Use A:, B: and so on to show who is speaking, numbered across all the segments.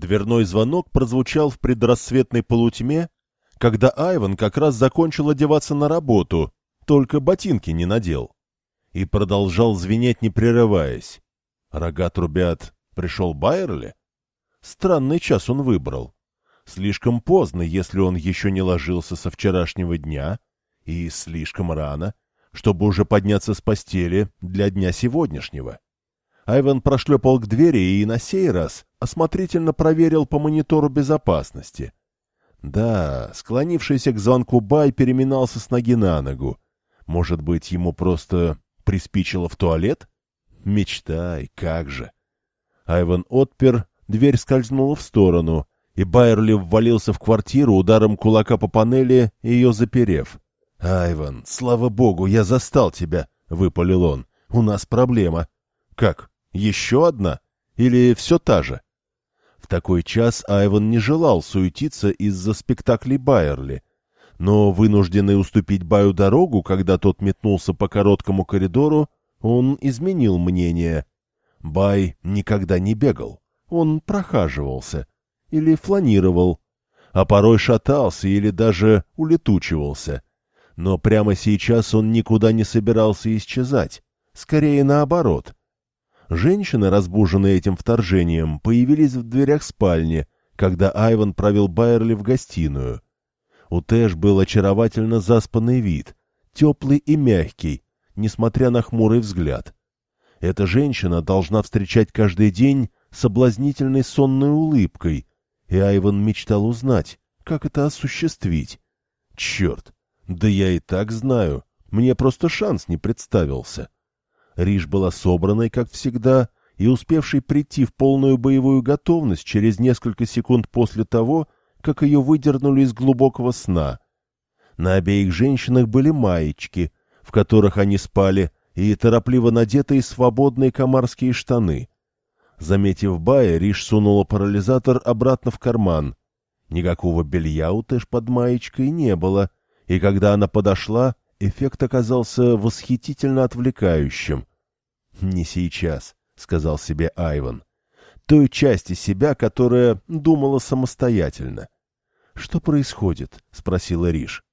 A: Дверной звонок прозвучал в предрассветной полутьме, когда Айван как раз закончил одеваться на работу, только ботинки не надел. И продолжал звенеть, не прерываясь. Рога трубят. Пришел Байерли? Странный час он выбрал. Слишком поздно, если он еще не ложился со вчерашнего дня, и слишком рано, чтобы уже подняться с постели для дня сегодняшнего. Айван прошлепал к двери и на сей раз осмотрительно проверил по монитору безопасности. Да, склонившийся к звонку Бай переминался с ноги на ногу. Может быть, ему просто приспичило в туалет? Мечтай, как же! Айван отпер, дверь скользнула в сторону, и Байерли ввалился в квартиру ударом кулака по панели, ее заперев. — Айван, слава богу, я застал тебя, — выпалил он. — У нас проблема. — Как? Еще одна? Или все та же? В такой час Айван не желал суетиться из-за спектаклей Байерли, но, вынужденный уступить Баю дорогу, когда тот метнулся по короткому коридору, он изменил мнение. Бай никогда не бегал, он прохаживался или фланировал, а порой шатался или даже улетучивался. Но прямо сейчас он никуда не собирался исчезать, скорее наоборот — Женщины, разбуженные этим вторжением, появились в дверях спальни, когда Айван провел Байерли в гостиную. У Тэш был очаровательно заспанный вид, теплый и мягкий, несмотря на хмурый взгляд. Эта женщина должна встречать каждый день соблазнительной сонной улыбкой, и Айван мечтал узнать, как это осуществить. Черт, да я и так знаю, мне просто шанс не представился. Риш была собранной, как всегда, и успевшей прийти в полную боевую готовность через несколько секунд после того, как ее выдернули из глубокого сна. На обеих женщинах были маечки, в которых они спали, и торопливо надетые свободные комарские штаны. Заметив Бая, Риш сунула парализатор обратно в карман. Никакого белья у Тэш под маечкой не было, и когда она подошла, эффект оказался восхитительно отвлекающим. «Не сейчас», — сказал себе Айван. «Той части себя, которая думала самостоятельно». «Что происходит?» — спросила Риш.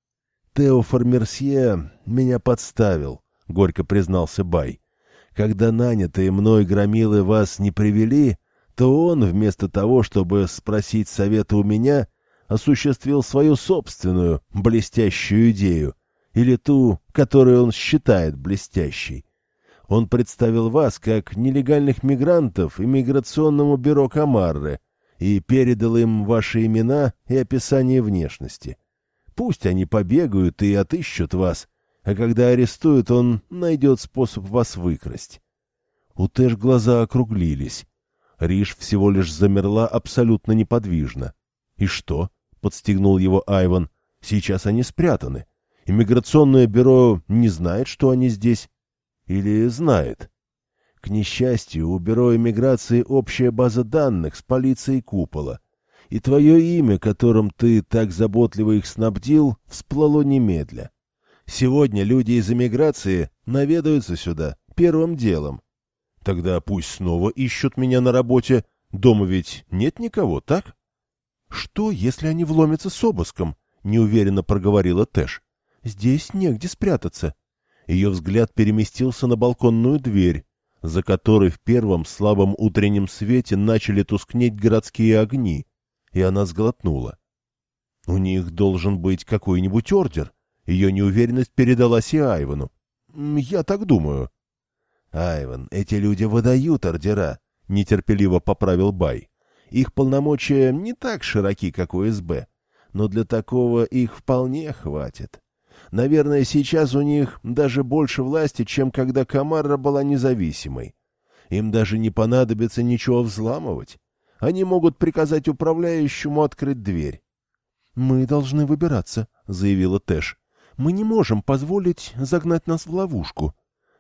A: «Тео Фармерсье меня подставил», — горько признался Бай. «Когда нанятые мной громилы вас не привели, то он, вместо того, чтобы спросить совета у меня, осуществил свою собственную блестящую идею, или ту, которую он считает блестящей. Он представил вас как нелегальных мигрантов иммиграционному бюро Камарры и передал им ваши имена и описание внешности. Пусть они побегают и отыщут вас, а когда арестуют, он найдет способ вас выкрасть. У Тэш глаза округлились. Риш всего лишь замерла абсолютно неподвижно. — И что? — подстегнул его Айван. — Сейчас они спрятаны. Иммиграционное бюро не знает, что они здесь. Или знает? К несчастью, у Бюро иммиграции общая база данных с полицией Купола, и твое имя, которым ты так заботливо их снабдил, всплыло немедля. Сегодня люди из иммиграции наведаются сюда первым делом. Тогда пусть снова ищут меня на работе. Дома ведь нет никого, так? — Что, если они вломятся с обыском? — неуверенно проговорила Тэш. — Здесь негде спрятаться. — ее взгляд переместился на балконную дверь, за которой в первом слабом утреннем свете начали тускнеть городские огни, и она сглотнула. У них должен быть какой-нибудь ордер. Ее неуверенность передалась и Айвану. «Я так думаю». «Айван, эти люди выдают ордера», — нетерпеливо поправил Бай. «Их полномочия не так широки, как у СБ, но для такого их вполне хватит. Наверное, сейчас у них даже больше власти, чем когда Камарра была независимой. Им даже не понадобится ничего взламывать. Они могут приказать управляющему открыть дверь. — Мы должны выбираться, — заявила Тэш. — Мы не можем позволить загнать нас в ловушку.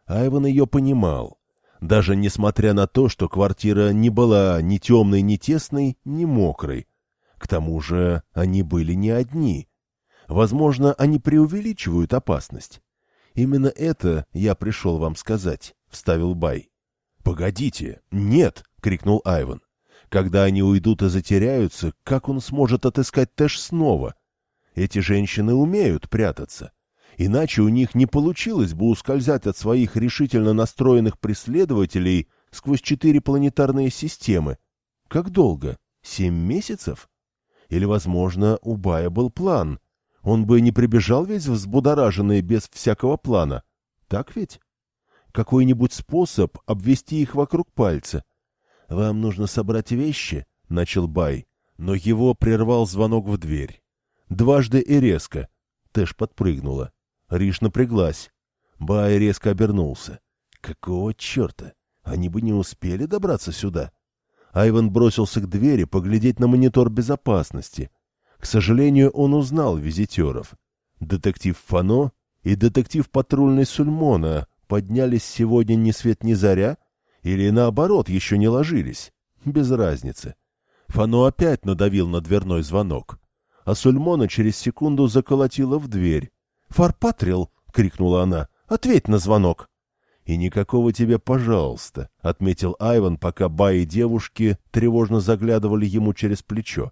A: Айван ее понимал. Даже несмотря на то, что квартира не была ни темной, ни тесной, ни мокрой. К тому же они были не одни. Возможно, они преувеличивают опасность. Именно это я пришел вам сказать, — вставил Бай. — Погодите, нет, — крикнул Айван. Когда они уйдут и затеряются, как он сможет отыскать Тэш снова? Эти женщины умеют прятаться. Иначе у них не получилось бы ускользать от своих решительно настроенных преследователей сквозь четыре планетарные системы. Как долго? Семь месяцев? Или, возможно, у Бая был план. Он бы не прибежал весь взбудораженный без всякого плана. Так ведь? Какой-нибудь способ обвести их вокруг пальца. «Вам нужно собрать вещи», — начал Бай, но его прервал звонок в дверь. Дважды и резко. Тэш подпрыгнула. Риш напряглась. Бай резко обернулся. «Какого черта? Они бы не успели добраться сюда?» Айван бросился к двери поглядеть на монитор безопасности. К сожалению, он узнал визитеров. Детектив Фано и детектив патрульный Сульмона поднялись сегодня ни свет ни заря, или наоборот, еще не ложились. Без разницы. Фано опять надавил на дверной звонок. А Сульмона через секунду заколотила в дверь. «Фарпатрил!» — крикнула она. «Ответь на звонок!» «И никакого тебе «пожалуйста», — отметил Айван, пока Ба и девушки тревожно заглядывали ему через плечо.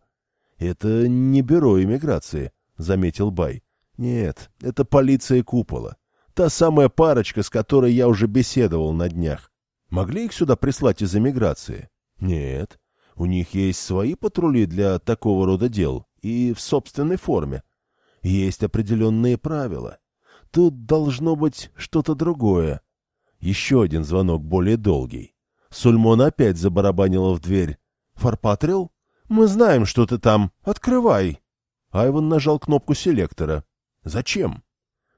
A: «Это не бюро иммиграции», — заметил Бай. «Нет, это полиция купола. Та самая парочка, с которой я уже беседовал на днях. Могли их сюда прислать из эмиграции? Нет. У них есть свои патрули для такого рода дел и в собственной форме. Есть определенные правила. Тут должно быть что-то другое. Еще один звонок, более долгий. Сульмон опять забарабанила в дверь. «Фарпатрил? Мы знаем, что ты там. Открывай!» Айван нажал кнопку селектора. «Зачем?»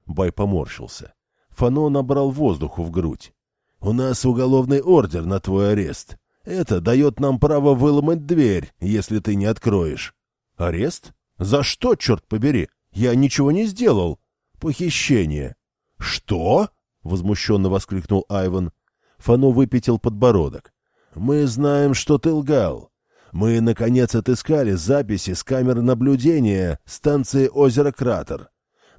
A: Бай поморщился. Фано набрал воздуху в грудь. «У нас уголовный ордер на твой арест. Это дает нам право выломать дверь, если ты не откроешь». «Арест? За что, черт побери? Я ничего не сделал. Похищение». «Что?» возмущенно воскликнул Айван. Фано выпятил подбородок. Мы знаем, что ты лгал. Мы, наконец, отыскали записи с камер наблюдения станции озера Кратер.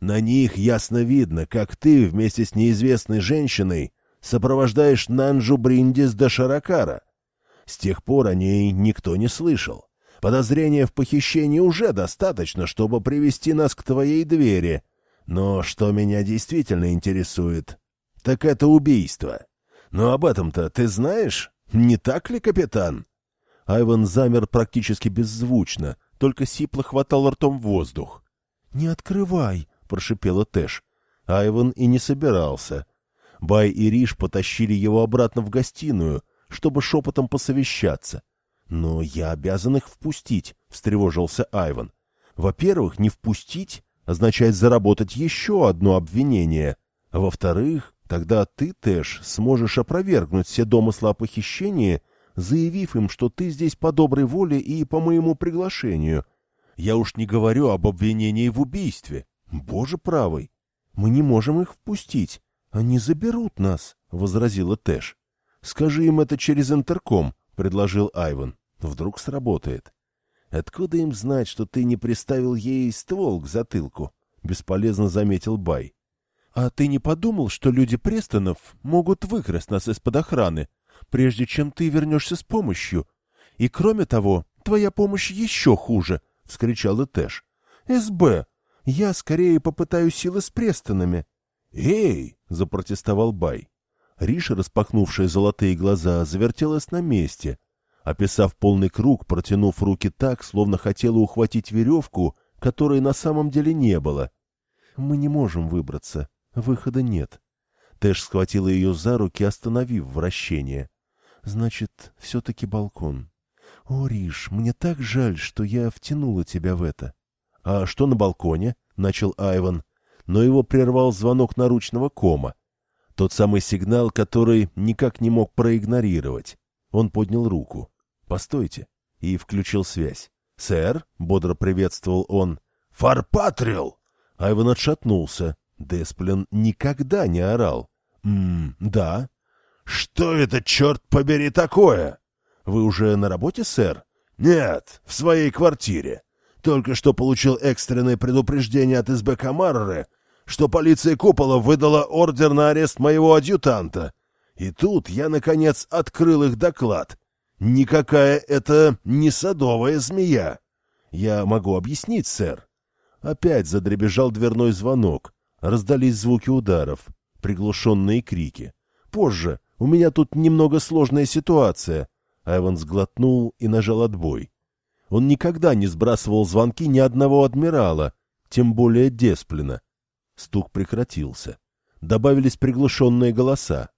A: На них ясно видно, как ты вместе с неизвестной женщиной сопровождаешь Нанджу Бриндис до Шаракара. С тех пор о ней никто не слышал. Подозрения в похищении уже достаточно, чтобы привести нас к твоей двери. Но что меня действительно интересует, так это убийство. Но об этом-то ты знаешь? Не так ли, капитан? Айван замер практически беззвучно, только сипло хватал ртом воздух. — Не открывай, — прошипела Тэш. Айван и не собирался. Бай и Риш потащили его обратно в гостиную, чтобы шепотом посовещаться. — Но я обязан их впустить, — встревожился Айван. — Во-первых, не впустить означает заработать еще одно обвинение. Во-вторых, Тогда ты, Тэш, сможешь опровергнуть все домыслы о похищении, заявив им, что ты здесь по доброй воле и по моему приглашению. Я уж не говорю об обвинении в убийстве. Боже правый! Мы не можем их впустить. Они заберут нас, — возразила Тэш. — Скажи им это через интерком, — предложил Айван. Вдруг сработает. — Откуда им знать, что ты не приставил ей ствол к затылку? — бесполезно заметил Бай. «А ты не подумал, что люди Престонов могут выкрасть нас из-под охраны, прежде чем ты вернешься с помощью? И кроме того, твоя помощь еще хуже!» — вскричала Тэш. «СБ! Я скорее попытаюсь силы с Престонами!» «Эй!» — запротестовал Бай. Риша, распахнувшая золотые глаза, завертелась на месте. Описав полный круг, протянув руки так, словно хотела ухватить веревку, которой на самом деле не было. «Мы не можем выбраться. Выхода нет. Тэш схватила ее за руки, остановив вращение. Значит, все-таки балкон. О, Риш, мне так жаль, что я втянула тебя в это. А что на балконе? Начал Айван. Но его прервал звонок наручного кома. Тот самый сигнал, который никак не мог проигнорировать. Он поднял руку. «Постойте!» и включил связь. «Сэр!» — бодро приветствовал он. «Фарпатрил!» Айван отшатнулся. Десплин никогда не орал. «Ммм, да». «Что это, черт побери, такое?» «Вы уже на работе, сэр?» «Нет, в своей квартире. Только что получил экстренное предупреждение от СБ Камарры, что полиция Купола выдала ордер на арест моего адъютанта. И тут я, наконец, открыл их доклад. Никакая это не садовая змея. Я могу объяснить, сэр. Опять задребежал дверной звонок. Раздались звуки ударов, приглушенные крики. Позже. У меня тут немного сложная ситуация. Айван сглотнул и нажал отбой. Он никогда не сбрасывал звонки ни одного адмирала, тем более Десплина. Стук прекратился. Добавились приглушенные голоса.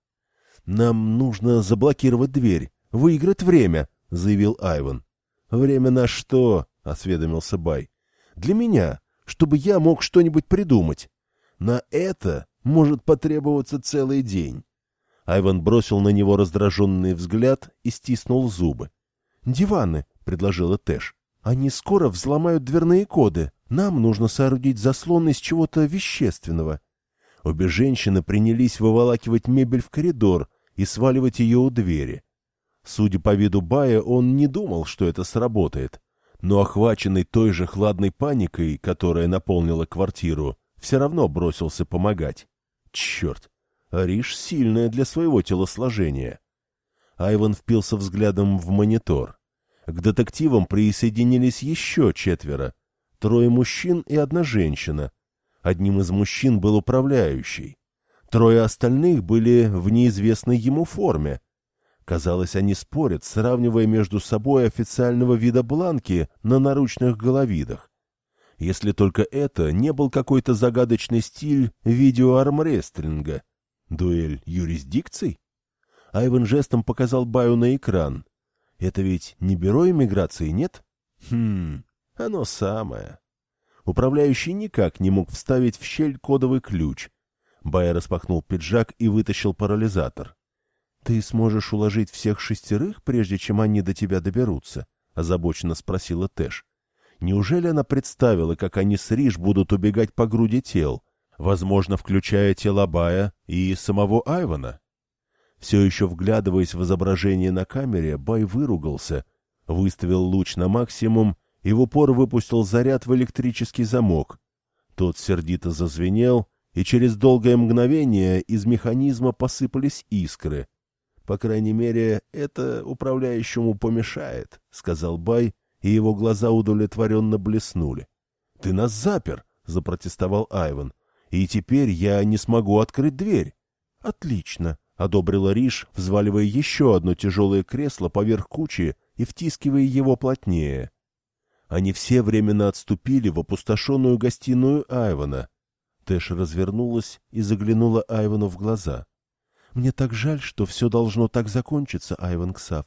A: «Нам нужно заблокировать дверь, выиграть время», — заявил Айван. «Время на что?» — осведомился Бай. «Для меня, чтобы я мог что-нибудь придумать. На это может потребоваться целый день». Айван бросил на него раздраженный взгляд и стиснул зубы. «Диваны», — предложила Тэш. «Они скоро взломают дверные коды. Нам нужно соорудить заслон из чего-то вещественного». Обе женщины принялись выволакивать мебель в коридор и сваливать ее у двери. Судя по виду Бая, он не думал, что это сработает. Но охваченный той же хладной паникой, которая наполнила квартиру, все равно бросился помогать. Черт! Риш сильная для своего телосложения. Айван впился взглядом в монитор. К детективам присоединились еще четверо. Трое мужчин и одна женщина. Одним из мужчин был управляющий. Трое остальных были в неизвестной ему форме. Казалось, они спорят, сравнивая между собой официального вида бланки на наручных головидах. Если только это не был какой-то загадочный стиль видеоармрестлинга. Дуэль юрисдикций? Айвен жестом показал Баю на экран. Это ведь не бюро иммиграции, нет? Хм, оно самое. Управляющий никак не мог вставить в щель кодовый ключ. Бай распахнул пиджак и вытащил парализатор. — Ты сможешь уложить всех шестерых, прежде чем они до тебя доберутся? — озабоченно спросила Тэш. Неужели она представила, как они с Риш будут убегать по груди тел, возможно, включая тело Бая и самого Айвана? Все еще вглядываясь в изображение на камере, Бай выругался, выставил луч на максимум и в упор выпустил заряд в электрический замок. Тот сердито зазвенел, и через долгое мгновение из механизма посыпались искры. «По крайней мере, это управляющему помешает», — сказал Бай, и его глаза удовлетворенно блеснули. «Ты нас запер», — запротестовал Айван, — «и теперь я не смогу открыть дверь». «Отлично», — одобрила Риш, взваливая еще одно тяжелое кресло поверх кучи и втискивая его плотнее. Они все временно отступили в опустошенную гостиную Айвана. Тэш развернулась и заглянула Айвану в глаза. — Мне так жаль, что все должно так закончиться, Айван Ксав.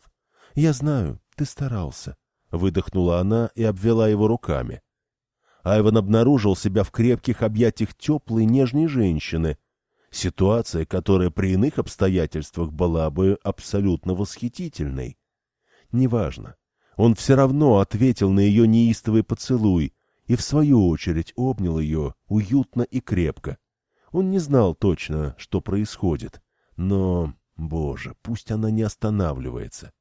A: Я знаю, ты старался. Выдохнула она и обвела его руками. Айван обнаружил себя в крепких объятиях теплой, нежной женщины. Ситуация, которая при иных обстоятельствах была бы абсолютно восхитительной. Неважно. Он все равно ответил на ее неистовый поцелуй и, в свою очередь, обнял ее уютно и крепко. Он не знал точно, что происходит, но, боже, пусть она не останавливается.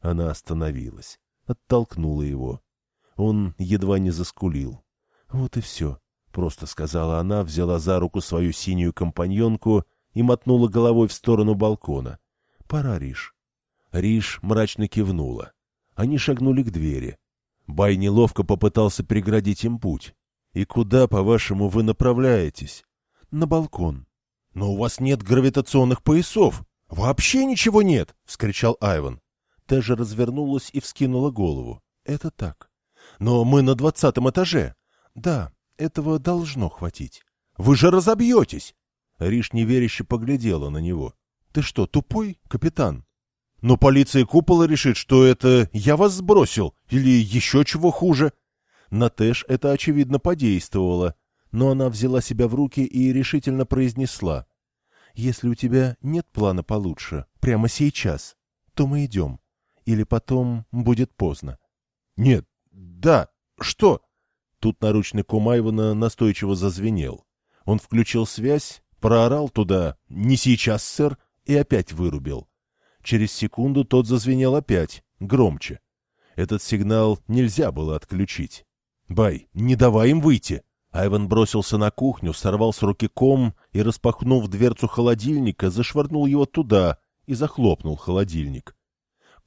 A: Она остановилась, оттолкнула его. Он едва не заскулил. «Вот и все», — просто сказала она, взяла за руку свою синюю компаньонку и мотнула головой в сторону балкона. «Пора, Риш». Риш мрачно кивнула. Они шагнули к двери. Бай неловко попытался преградить им путь. «И куда, по-вашему, вы направляетесь?» «На балкон». «Но у вас нет гравитационных поясов! Вообще ничего нет!» — вскричал Айван. Тэжа развернулась и вскинула голову. «Это так. Но мы на двадцатом этаже». «Да, этого должно хватить». «Вы же разобьетесь!» Риш неверяще поглядела на него. «Ты что, тупой, капитан?» Но полиция купола решит, что это я вас сбросил, или еще чего хуже. На Тэш это, очевидно, подействовало, но она взяла себя в руки и решительно произнесла. «Если у тебя нет плана получше, прямо сейчас, то мы идем. Или потом будет поздно». «Нет, да, что?» Тут наручный ком Айвана настойчиво зазвенел. Он включил связь, проорал туда «Не сейчас, сэр!» и опять вырубил. Через секунду тот зазвенел опять, громче. Этот сигнал нельзя было отключить. «Бай, не давай им выйти!» Айван бросился на кухню, сорвал с руки ком и, распахнув дверцу холодильника, зашвырнул его туда и захлопнул холодильник.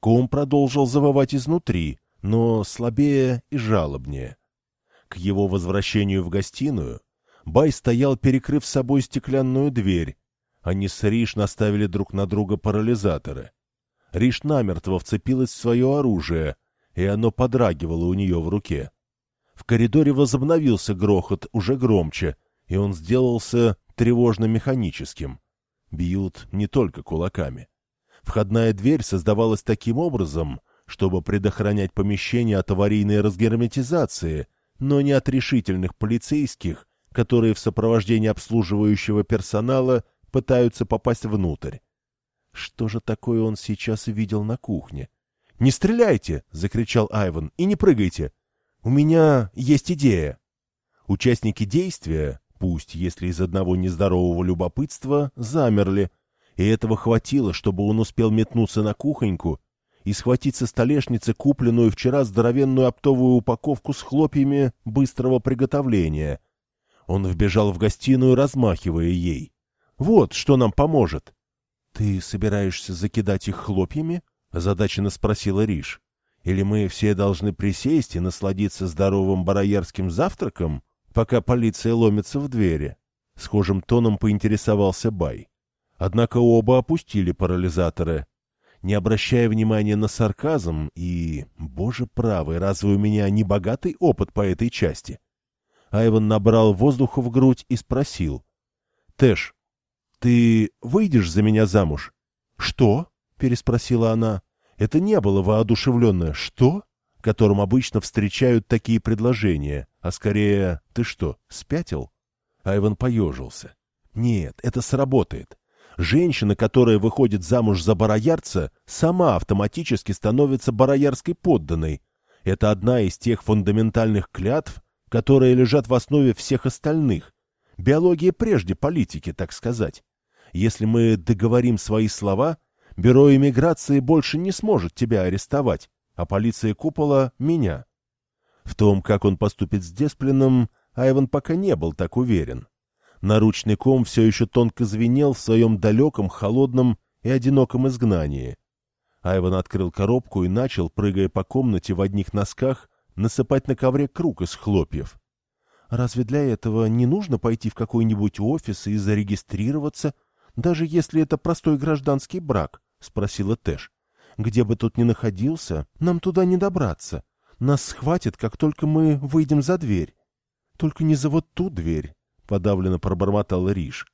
A: Ком продолжил завывать изнутри, но слабее и жалобнее. К его возвращению в гостиную Бай стоял, перекрыв собой стеклянную дверь. Они с Риш наставили друг на друга парализаторы. Риш намертво вцепилась в свое оружие, и оно подрагивало у нее в руке. В коридоре возобновился грохот, уже громче, и он сделался тревожно-механическим. Бьют не только кулаками. Входная дверь создавалась таким образом, чтобы предохранять помещение от аварийной разгерметизации, но не от решительных полицейских, которые в сопровождении обслуживающего персонала пытаются попасть внутрь. Что же такое он сейчас видел на кухне? «Не стреляйте!» — закричал Айван. «И не прыгайте! У меня есть идея!» Участники действия, пусть если из одного нездорового любопытства, замерли, и этого хватило, чтобы он успел метнуться на кухоньку и схватить со столешницы купленную вчера здоровенную оптовую упаковку с хлопьями быстрого приготовления. Он вбежал в гостиную, размахивая ей. «Вот что нам поможет!» «Ты собираешься закидать их хлопьями?» — озадаченно спросила Риш. «Или мы все должны присесть и насладиться здоровым бароярским завтраком, пока полиция ломится в двери?» Схожим тоном поинтересовался Бай. Однако оба опустили парализаторы. Не обращая внимания на сарказм и... Боже правый, разве у меня не богатый опыт по этой части? Айван набрал воздуха в грудь и спросил. — Тэш, ты выйдешь за меня замуж? — Что? — переспросила она. Это не было воодушевленное «что?», которым обычно встречают такие предложения, а скорее «ты что, спятил?» Айван поежился. «Нет, это сработает. Женщина, которая выходит замуж за бароярца, сама автоматически становится бароярской подданной. Это одна из тех фундаментальных клятв, которые лежат в основе всех остальных. Биология прежде политики, так сказать. Если мы договорим свои слова, бюро иммиграции больше не сможет тебя арестовать, а полиция купола — меня. В том, как он поступит с Десплином, Айван пока не был так уверен. Наручный ком все еще тонко звенел в своем далеком, холодном и одиноком изгнании. Айван открыл коробку и начал, прыгая по комнате в одних носках, насыпать на ковре круг из хлопьев. Разве для этого не нужно пойти в какой-нибудь офис и зарегистрироваться, даже если это простой гражданский брак? — спросила Тэш. — Где бы тут ни находился, нам туда не добраться. Нас схватят, как только мы выйдем за дверь. Только не за вот ту дверь. — подавленно пробормотал Риш.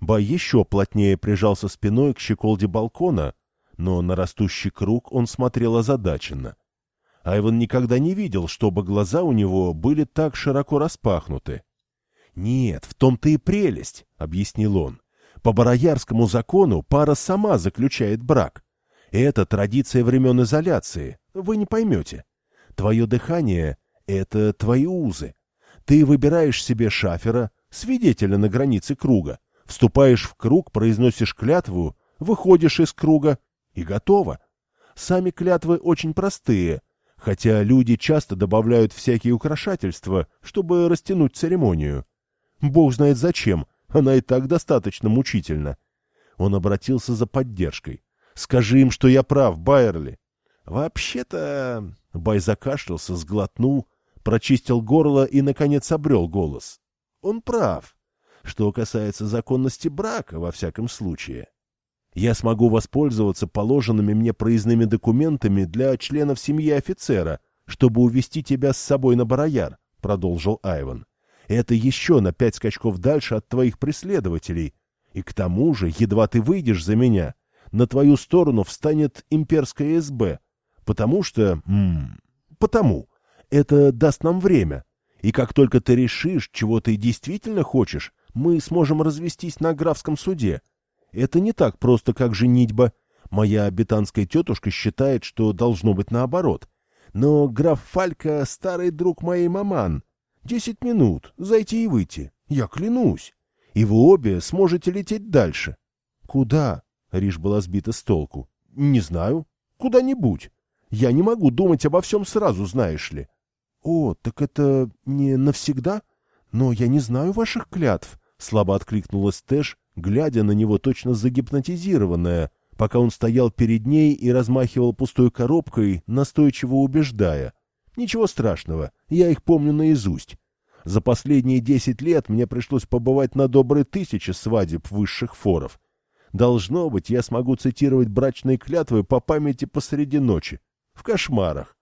A: Бай еще плотнее прижался спиной к щеколде балкона, но на растущий круг он смотрел озадаченно. Айван никогда не видел, чтобы глаза у него были так широко распахнуты. «Нет, в том-то и прелесть», — объяснил он. «По бароярскому закону пара сама заключает брак. Это традиция времен изоляции, вы не поймете. Твое дыхание — это твои узы. Ты выбираешь себе шафера, свидетеля на границе круга. Вступаешь в круг, произносишь клятву, выходишь из круга и готово. Сами клятвы очень простые, хотя люди часто добавляют всякие украшательства, чтобы растянуть церемонию. Бог знает зачем, она и так достаточно мучительна. Он обратился за поддержкой. «Скажи им, что я прав, Байерли». «Вообще-то...» Бай закашлялся, сглотнул, прочистил горло и, наконец, обрел голос. Он прав. Что касается законности брака, во всяком случае. Я смогу воспользоваться положенными мне проездными документами для членов семьи офицера, чтобы увести тебя с собой на Барояр, — продолжил Айван. Это еще на пять скачков дальше от твоих преследователей. И к тому же, едва ты выйдешь за меня, на твою сторону встанет имперская СБ. Потому что... М -м, потому. Это даст нам время. И как только ты решишь, чего ты действительно хочешь, мы сможем развестись на графском суде. Это не так просто, как женитьба. Моя обитанская тетушка считает, что должно быть наоборот. Но граф Фалька — старый друг моей маман. Десять минут, зайти и выйти. Я клянусь. И вы обе сможете лететь дальше. — Куда? — Риш была сбита с толку. — Не знаю. Куда-нибудь. Я не могу думать обо всем сразу, знаешь ли. — «О, так это не навсегда? Но я не знаю ваших клятв», — слабо откликнулась Тэш, глядя на него точно загипнотизированная, пока он стоял перед ней и размахивал пустой коробкой, настойчиво убеждая. «Ничего страшного, я их помню наизусть. За последние десять лет мне пришлось побывать на добрые тысячи свадеб высших форов. Должно быть, я смогу цитировать брачные клятвы по памяти посреди ночи. В кошмарах.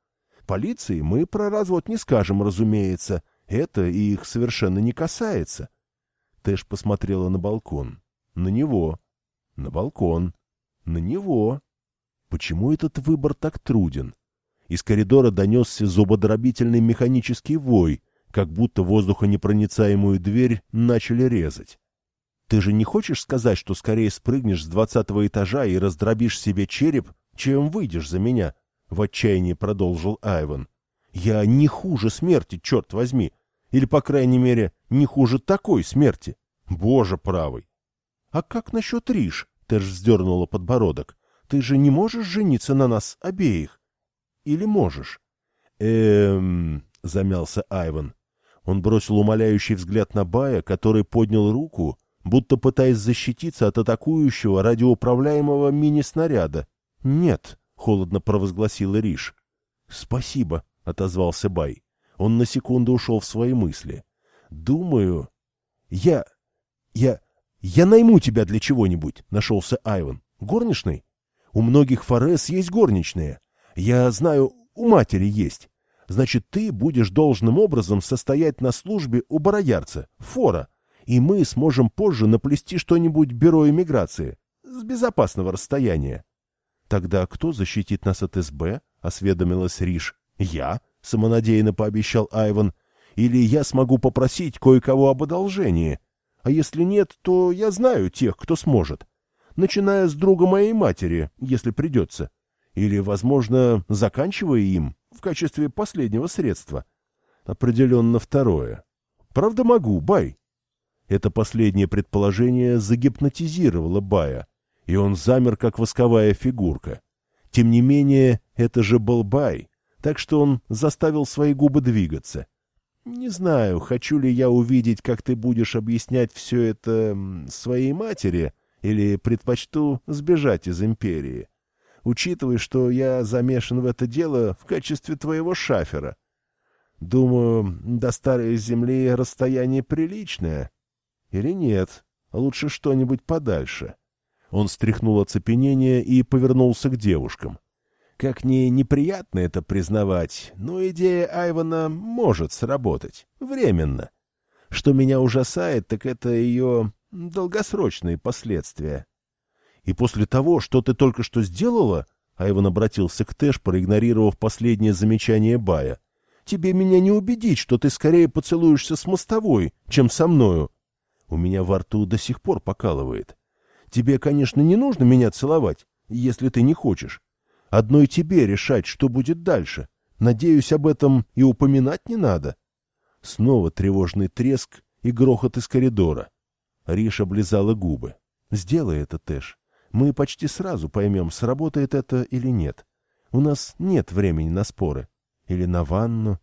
A: Полиции мы про развод не скажем, разумеется. Это их совершенно не касается. Тэш посмотрела на балкон. На него. На балкон. На него. Почему этот выбор так труден? Из коридора донесся зубодробительный механический вой, как будто воздухонепроницаемую дверь начали резать. Ты же не хочешь сказать, что скорее спрыгнешь с двадцатого этажа и раздробишь себе череп, чем выйдешь за меня? — в отчаянии продолжил Айван. — Я не хуже смерти, черт возьми. Или, по крайней мере, не хуже такой смерти. Боже правый! — А как насчет Риш? — Ты ж вздернула подбородок. — Ты же не можешь жениться на нас обеих? Или можешь? — Эм... — замялся Айван. Он бросил умоляющий взгляд на Бая, который поднял руку, будто пытаясь защититься от атакующего радиоуправляемого мини-снаряда. «Нет», — холодно провозгласила Риш. «Спасибо», — отозвался Бай. Он на секунду ушел в свои мысли. «Думаю...» «Я... я... я найму тебя для чего-нибудь», — нашелся Айван. «Горничной? У многих форес есть горничные. Я знаю, у матери есть. Значит, ты будешь должным образом состоять на службе у бароярца, фора, и мы сможем позже наплести что-нибудь бюро иммиграции с безопасного расстояния. Тогда кто защитит нас от СБ? — осведомилась Риш. — Я, — самонадеянно пообещал Айван. — Или я смогу попросить кое-кого об одолжении. А если нет, то я знаю тех, кто сможет. Начиная с друга моей матери, если придется. Или, возможно, заканчивая им в качестве последнего средства. Определенно второе. Правда могу, Бай. Это последнее предположение загипнотизировало Бая, и он замер, как восковая фигурка. Тем не менее, это же был Бай, так что он заставил свои губы двигаться. Не знаю, хочу ли я увидеть, как ты будешь объяснять все это своей матери, или предпочту сбежать из империи, учитывая, что я замешан в это дело в качестве твоего шафера. Думаю, до старой земли расстояние приличное, или нет? Лучше что-нибудь подальше. Он стряхнул оцепенение и повернулся к девушкам. Как ни неприятно это признавать, но идея Айвана может сработать. Временно. Что меня ужасает, так это ее долгосрочные последствия. И после того, что ты только что сделала, Айван обратился к Тэш, проигнорировав последнее замечание Бая, тебе меня не убедить, что ты скорее поцелуешься с мостовой, чем со мною. У меня во рту до сих пор покалывает. Тебе, конечно, не нужно меня целовать, если ты не хочешь. Одной тебе решать, что будет дальше. Надеюсь, об этом и упоминать не надо. Снова тревожный треск и грохот из коридора. Риша облизала губы. «Сделай это, Тэш. Мы почти сразу поймем, сработает это или нет. У нас нет времени на споры. Или на ванну,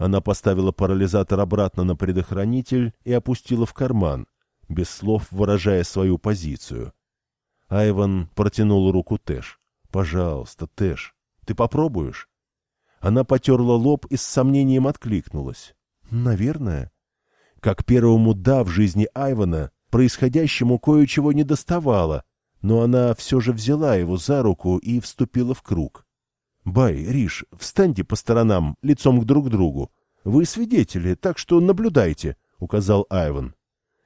A: она поставила парализатор обратно на предохранитель и опустила в карман, без слов выражая свою позицию. Айван протянул руку Тэш. «Пожалуйста, Тэш, ты попробуешь?» Она потерла лоб и с сомнением откликнулась. «Наверное». Как первому «да» в жизни Айвана, происходящему кое-чего не доставало, но она все же взяла его за руку и вступила в круг. «Бай, Риш, встаньте по сторонам, лицом к друг другу. Вы свидетели, так что наблюдайте», — указал Айван.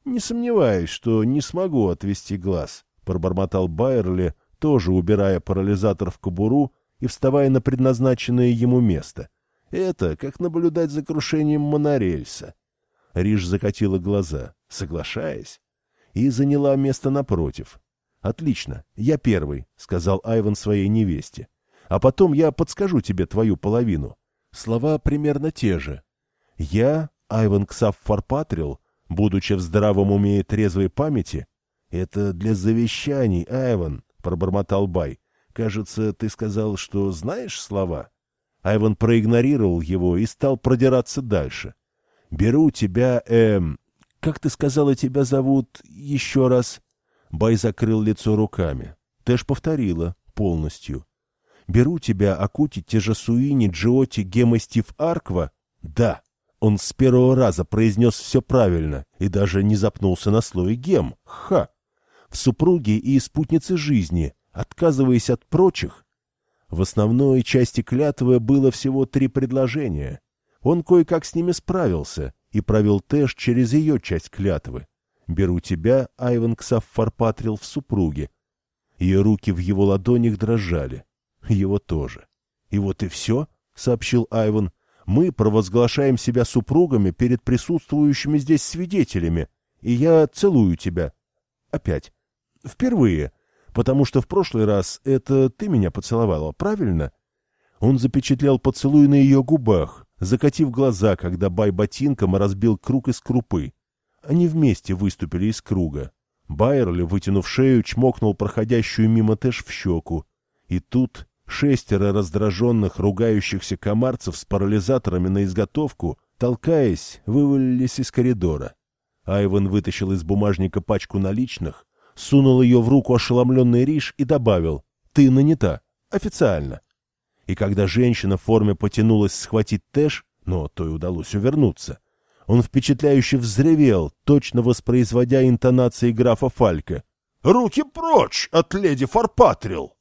A: «Не сомневаюсь, что не смогу отвести глаз», — пробормотал Байерли, тоже убирая парализатор в кобуру и вставая на предназначенное ему место. «Это как наблюдать за крушением монорельса». Риш закатила глаза, соглашаясь, и заняла место напротив. «Отлично, я первый», — сказал Айван своей невесте. А потом я подскажу тебе твою половину. Слова примерно те же. Я, Айван Ксав Фарпатрил, будучи в здравом уме и трезвой памяти, это для завещаний, Айван, пробормотал Бай. Кажется, ты сказал, что знаешь слова. Айван проигнорировал его и стал продираться дальше. Беру тебя, эм... Как ты сказала, тебя зовут еще раз? Бай закрыл лицо руками. Тэш повторила полностью. «Беру тебя окутить те же Суини, Джиоти, Гема, Стив Арква?» «Да». Он с первого раза произнес все правильно и даже не запнулся на слое Гем. Ха! В супруге и спутнице жизни, отказываясь от прочих. В основной части клятвы было всего три предложения. Он кое-как с ними справился и провел Тэш через ее часть клятвы. «Беру тебя», — Айван Ксав фарпатрил в супруге. Ее руки в его ладонях дрожали. Его тоже. «И вот и все», — сообщил Айван. «Мы провозглашаем себя супругами перед присутствующими здесь свидетелями, и я целую тебя. Опять. Впервые. Потому что в прошлый раз это ты меня поцеловала, правильно?» Он запечатлел поцелуй на ее губах, закатив глаза, когда Бай ботинком разбил круг из крупы. Они вместе выступили из круга. Байерли, вытянув шею, чмокнул проходящую мимо Тэш в щеку. И тут шестеро раздраженных, ругающихся комарцев с парализаторами на изготовку, толкаясь, вывалились из коридора. Айван вытащил из бумажника пачку наличных, сунул ее в руку ошеломленный Риш и добавил «Ты нанята. Официально». И когда женщина в форме потянулась схватить Тэш, но то и удалось увернуться, он впечатляюще взревел, точно воспроизводя интонации графа Фалька. «Руки прочь от леди Фарпатрил!»